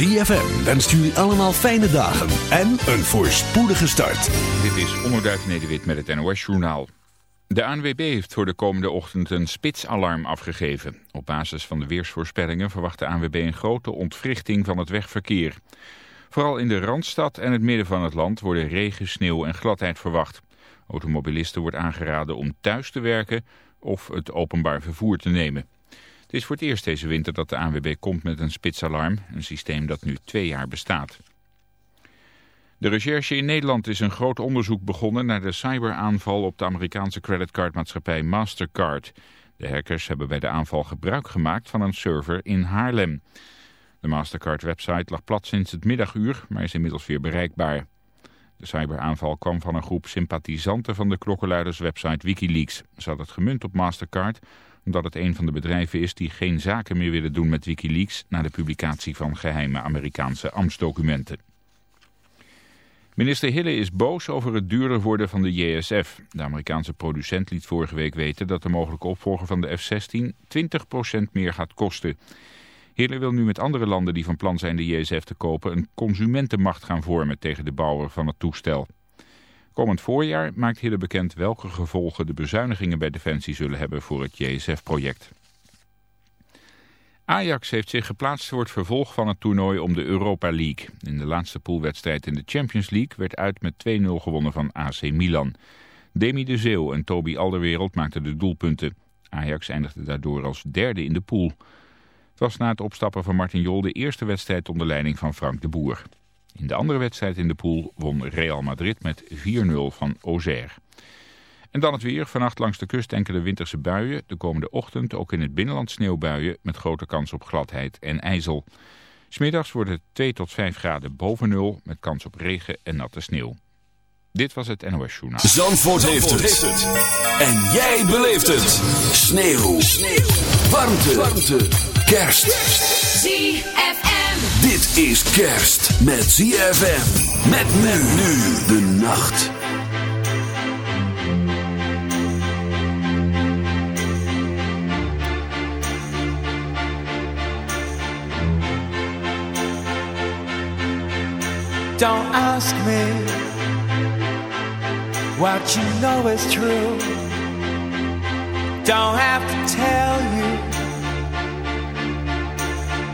ZFM wenst jullie allemaal fijne dagen en een voorspoedige start. Dit is Onderduif Nederwit met het NOS Journaal. De ANWB heeft voor de komende ochtend een spitsalarm afgegeven. Op basis van de weersvoorspellingen verwacht de ANWB een grote ontwrichting van het wegverkeer. Vooral in de Randstad en het midden van het land worden regen, sneeuw en gladheid verwacht. Automobilisten wordt aangeraden om thuis te werken of het openbaar vervoer te nemen. Het is voor het eerst deze winter dat de ANWB komt met een spitsalarm, een systeem dat nu twee jaar bestaat. De recherche in Nederland is een groot onderzoek begonnen naar de cyberaanval op de Amerikaanse creditcardmaatschappij Mastercard. De hackers hebben bij de aanval gebruik gemaakt van een server in Haarlem. De Mastercard-website lag plat sinds het middaguur, maar is inmiddels weer bereikbaar. De cyberaanval kwam van een groep sympathisanten van de klokkenluiderswebsite Wikileaks. Ze het gemunt op Mastercard omdat het een van de bedrijven is die geen zaken meer willen doen met Wikileaks... na de publicatie van geheime Amerikaanse ambtsdocumenten. Minister Hille is boos over het duurder worden van de JSF. De Amerikaanse producent liet vorige week weten dat de mogelijke opvolger van de F-16 20% meer gaat kosten. Hille wil nu met andere landen die van plan zijn de JSF te kopen een consumentenmacht gaan vormen tegen de bouwer van het toestel. Komend voorjaar maakt Hille bekend welke gevolgen de bezuinigingen bij Defensie zullen hebben voor het JSF-project. Ajax heeft zich geplaatst voor het vervolg van het toernooi om de Europa League. In de laatste poolwedstrijd in de Champions League werd uit met 2-0 gewonnen van AC Milan. Demi de Zeeuw en Toby Alderwereld maakten de doelpunten. Ajax eindigde daardoor als derde in de pool. Het was na het opstappen van Martin Jol de eerste wedstrijd onder leiding van Frank de Boer. In de andere wedstrijd in de pool won Real Madrid met 4-0 van Auxerre. En dan het weer. Vannacht langs de kust enkele winterse buien. De komende ochtend ook in het binnenland sneeuwbuien met grote kans op gladheid en ijzel. Smiddags wordt het 2 tot 5 graden boven nul met kans op regen en natte sneeuw. Dit was het NOS Journaal. Zandvoort, heeft, het. En jij beleeft het. Sneeuw. Sneeuw. Warmte. Warmte. Kerst. ZFM. Dit is kerst met ZFM. Met men nu de nacht. Don't ask me what you know is true. Don't have to tell you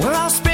Well, I'll spend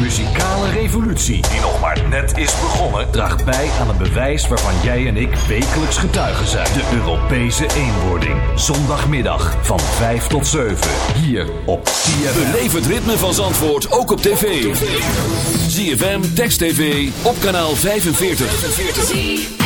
Muzikale revolutie, die nog maar net is begonnen, draagt bij aan een bewijs waarvan jij en ik wekelijks getuigen zijn. De Europese eenwording. Zondagmiddag van 5 tot 7. Hier op CFM. Beleef het ritme van Zandvoort ook op tv. ZFM, Text TV, op kanaal 45. 45.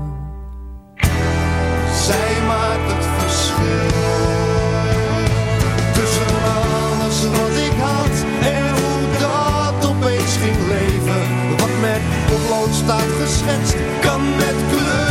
Met potlood staat geschetst, kan met kleur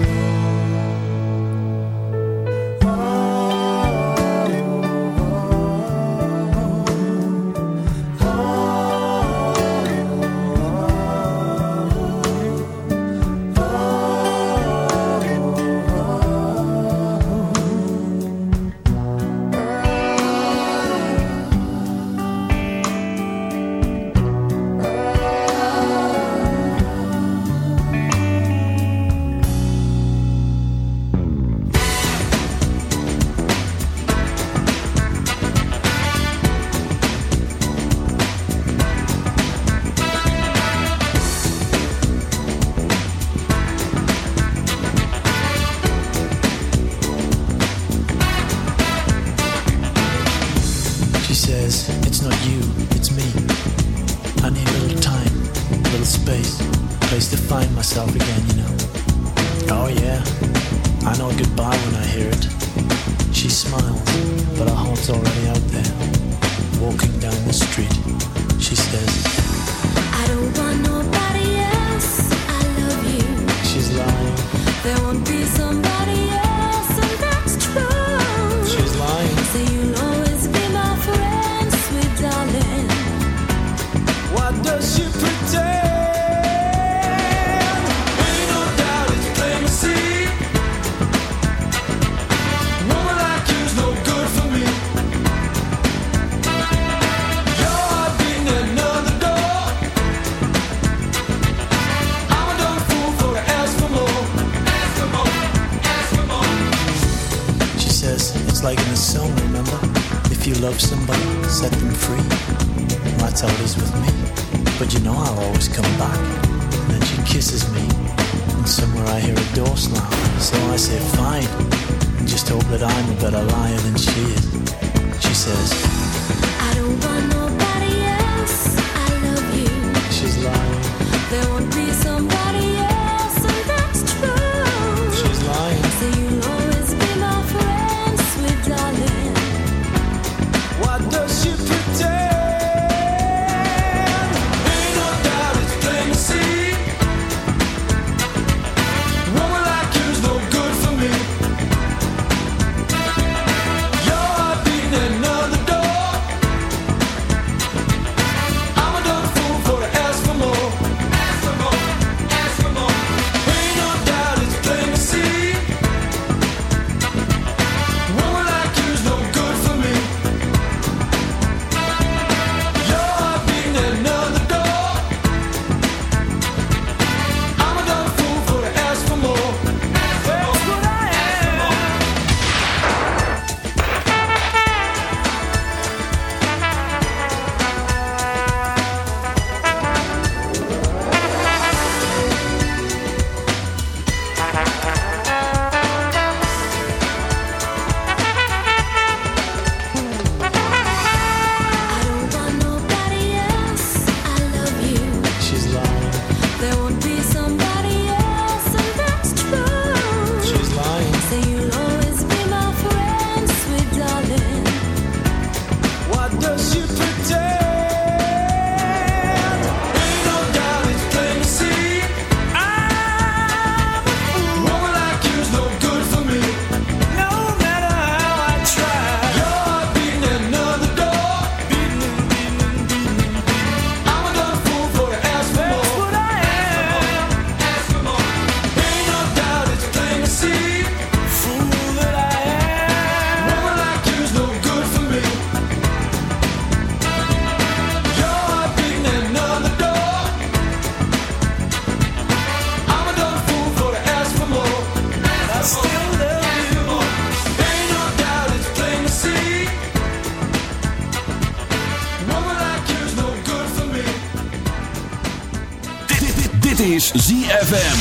ZFM.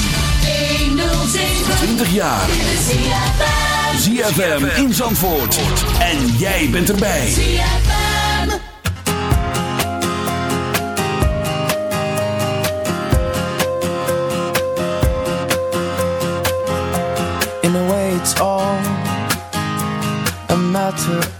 20 jaar. ZFM in Zandvoort. En jij bent erbij. ZFM. In a way it's all a matter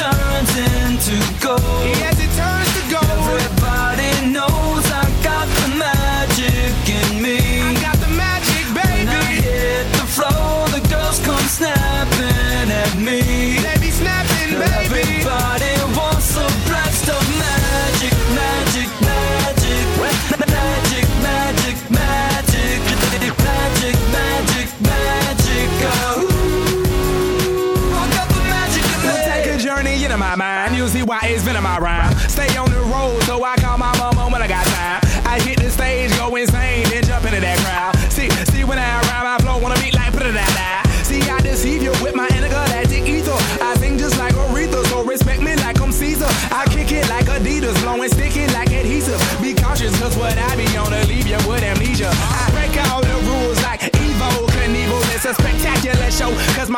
turns into gold. Yes, it turns to gold.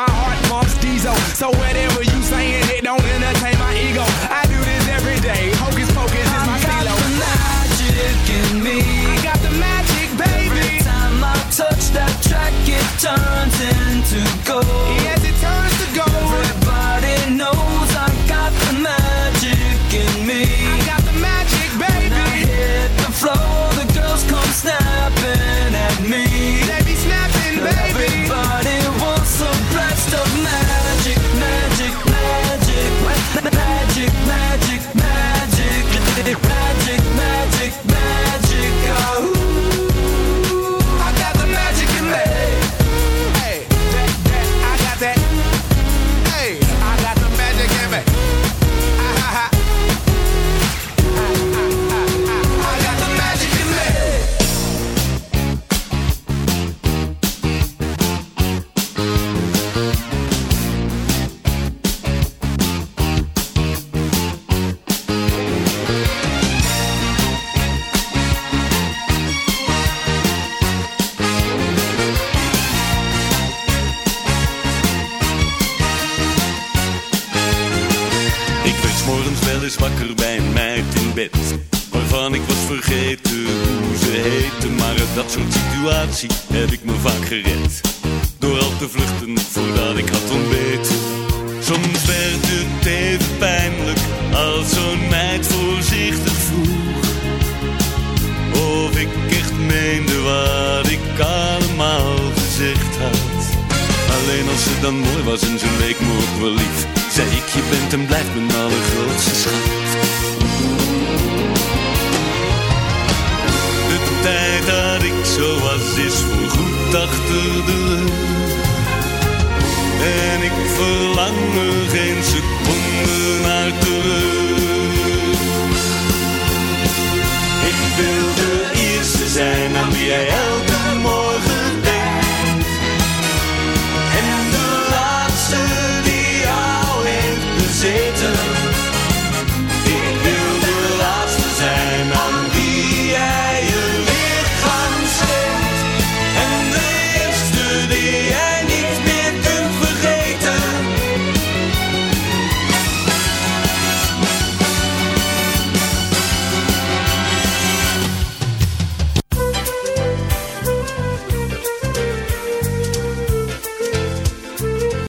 my heart pumps diesel. So whenever you